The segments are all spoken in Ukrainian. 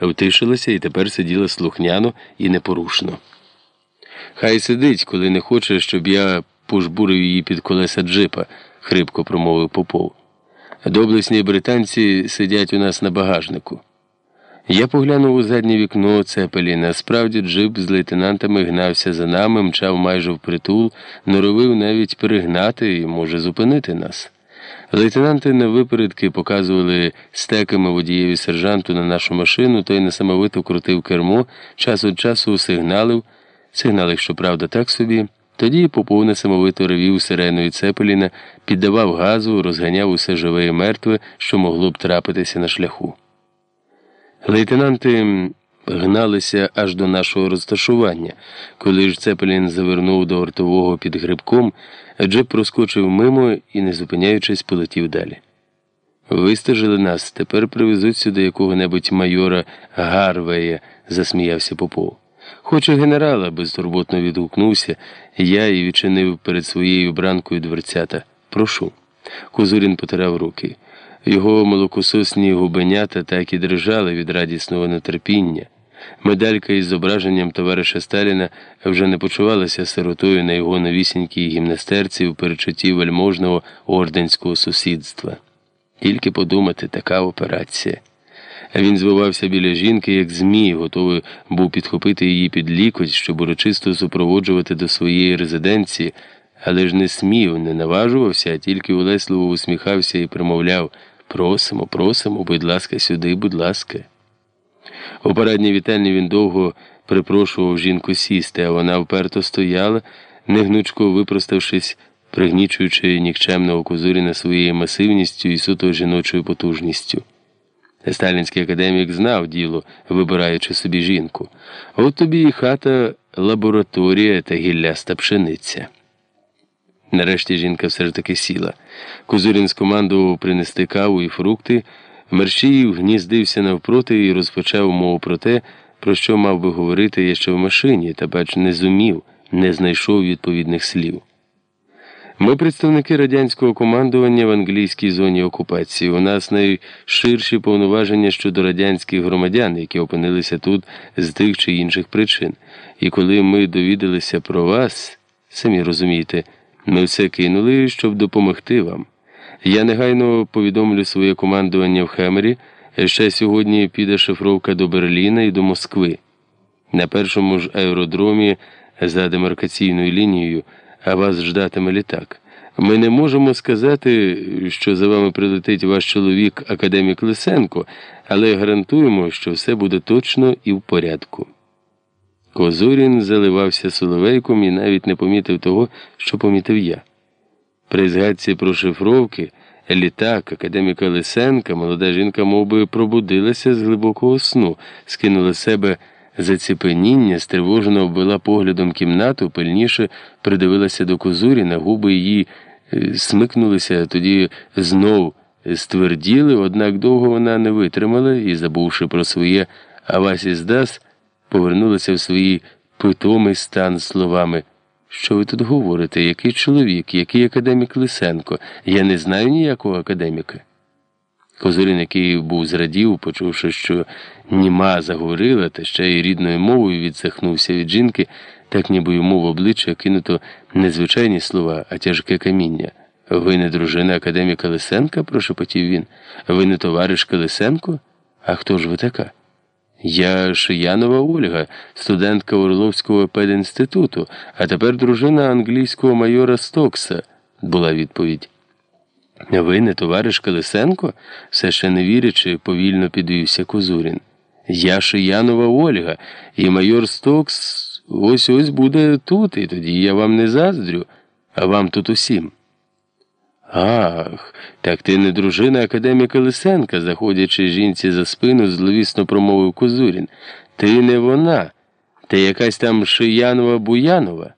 втишилася і тепер сиділа слухняно і непорушно. Хай сидить, коли не хоче, щоб я пожбурив її під колеса джипа, хрипко промовив Попов. Доблесні британці сидять у нас на багажнику. Я поглянув у заднє вікно цепелі. Насправді джип з лейтенантами гнався за нами, мчав майже впритул, норовив навіть перегнати і може зупинити нас. Лейтенанти на випередки показували стеками водієві сержанту на нашу машину, той несамовито крутив кермо, час від часу сигналив, сигналив, щоправда, так собі. Тоді Попов несамовито ревів сиреною Цепеліна, піддавав газу, розганяв усе живе і мертве, що могло б трапитися на шляху. Лейтенанти гналися аж до нашого розташування. Коли ж Цепелін завернув до ортового під грибком, Джеп проскочив мимо і, не зупиняючись, полетів далі. Вистежили нас, тепер привезуть сюди якого-небудь майора Гарвея, засміявся Попов. Хоче генерала, безтурботно відгукнувся, я і відчинив перед своєю бранкою дверцята. Прошу. Козурін потирав руки. Його молокососні губенята так і дрижали від радісного нетерпіння. Медалька із зображенням товариша Сталіна вже не почувалася сиротою на його новісінькій гімнастерці в перечутті вельможного орденського сусідства. Тільки подумати, така операція. Він звивався біля жінки, як змій, готовий був підхопити її під лікоть, щоб урочисто супроводжувати до своєї резиденції, але ж не смів, не наважувався, а тільки улесливо усміхався і примовляв Просимо, просимо, будь ласка, сюди, будь ласка. У парадній вітальні він довго припрошував жінку сісти, а вона вперто стояла, негнучко випроставшись, пригнічуючи нікчемного козуріна своєю масивністю і суто жіночою потужністю. Сталінський академік знав діло, вибираючи собі жінку. От тобі і хата, лабораторія та гілляста пшениця. Нарешті жінка все ж таки сіла. Кузурін скомандував принести каву і фрукти. Мерщіїв гніздився навпроти і розпочав мову про те, про що мав би говорити я ще в машині, та бач не зумів, не знайшов відповідних слів. Ми представники радянського командування в англійській зоні окупації. У нас найширші повноваження щодо радянських громадян, які опинилися тут з тих чи інших причин. І коли ми довідалися про вас, самі розумієте, ми все кинули, щоб допомогти вам. Я негайно повідомлю своє командування в Хемері. Ще сьогодні піде шифровка до Берліна і до Москви. На першому ж аеродромі за демаркаційною лінією, а вас ждатиме літак. Ми не можемо сказати, що за вами прилетить ваш чоловік, академік Лисенко, але гарантуємо, що все буде точно і в порядку. Козурін заливався соловейком і навіть не помітив того, що помітив я. При згадці про шифровки, літак, академіка Лисенка, молода жінка мов би, пробудилася з глибокого сну, скинула себе заціпеніння, стривожено обвела поглядом кімнату, пильніше придивилася до Козуріна, губи її е, смикнулися, тоді знов стверділи, однак довго вона не витримала і, забувши про своє Авасі здас, повернулася в свій питомий стан словами. Що ви тут говорите? Який чоловік, який академік Лисенко? Я не знаю ніякого академіка. Козурін, який був зрадів, почувши, що німа заговорила, та ще й рідною мовою відсахнувся від жінки, так ніби йому в обличчя кинуто не звичайні слова, а тяжке каміння. Ви не дружина академіка Лисенка? прошепотів він. Ви не товаришка Лисенко? А хто ж ви така? Я Шиянова Ольга, студентка Орловського пединституту, а тепер дружина англійського майора Стокса, була відповідь. Ви не товариш Лисенко? все ще не вірячи, повільно підвівся Козурін. Я Шиянова Ольга, і майор Стокс ось ось буде тут, і тоді я вам не заздрю, а вам тут усім. Ах, так ти не дружина академіка Лисенка, заходячи жінці за спину, зловісно промовив Козурін. Ти не вона, ти якась там Шиянова Буянова.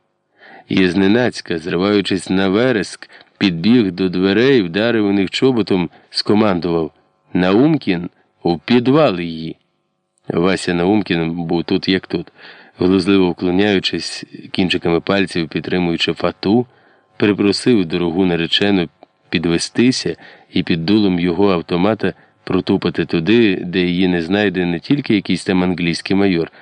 І зненацька, зриваючись на вереск, підбіг до дверей, вдарив у них чоботом, скомандував Наумкін у підвал її. Вася Наумкін був тут, як тут, глузливо вклоняючись кінчиками пальців, підтримуючи фату, припросив дорогу наречену підвестися і під дулом його автомата протупати туди, де її не знайде не тільки якийсь там англійський майор.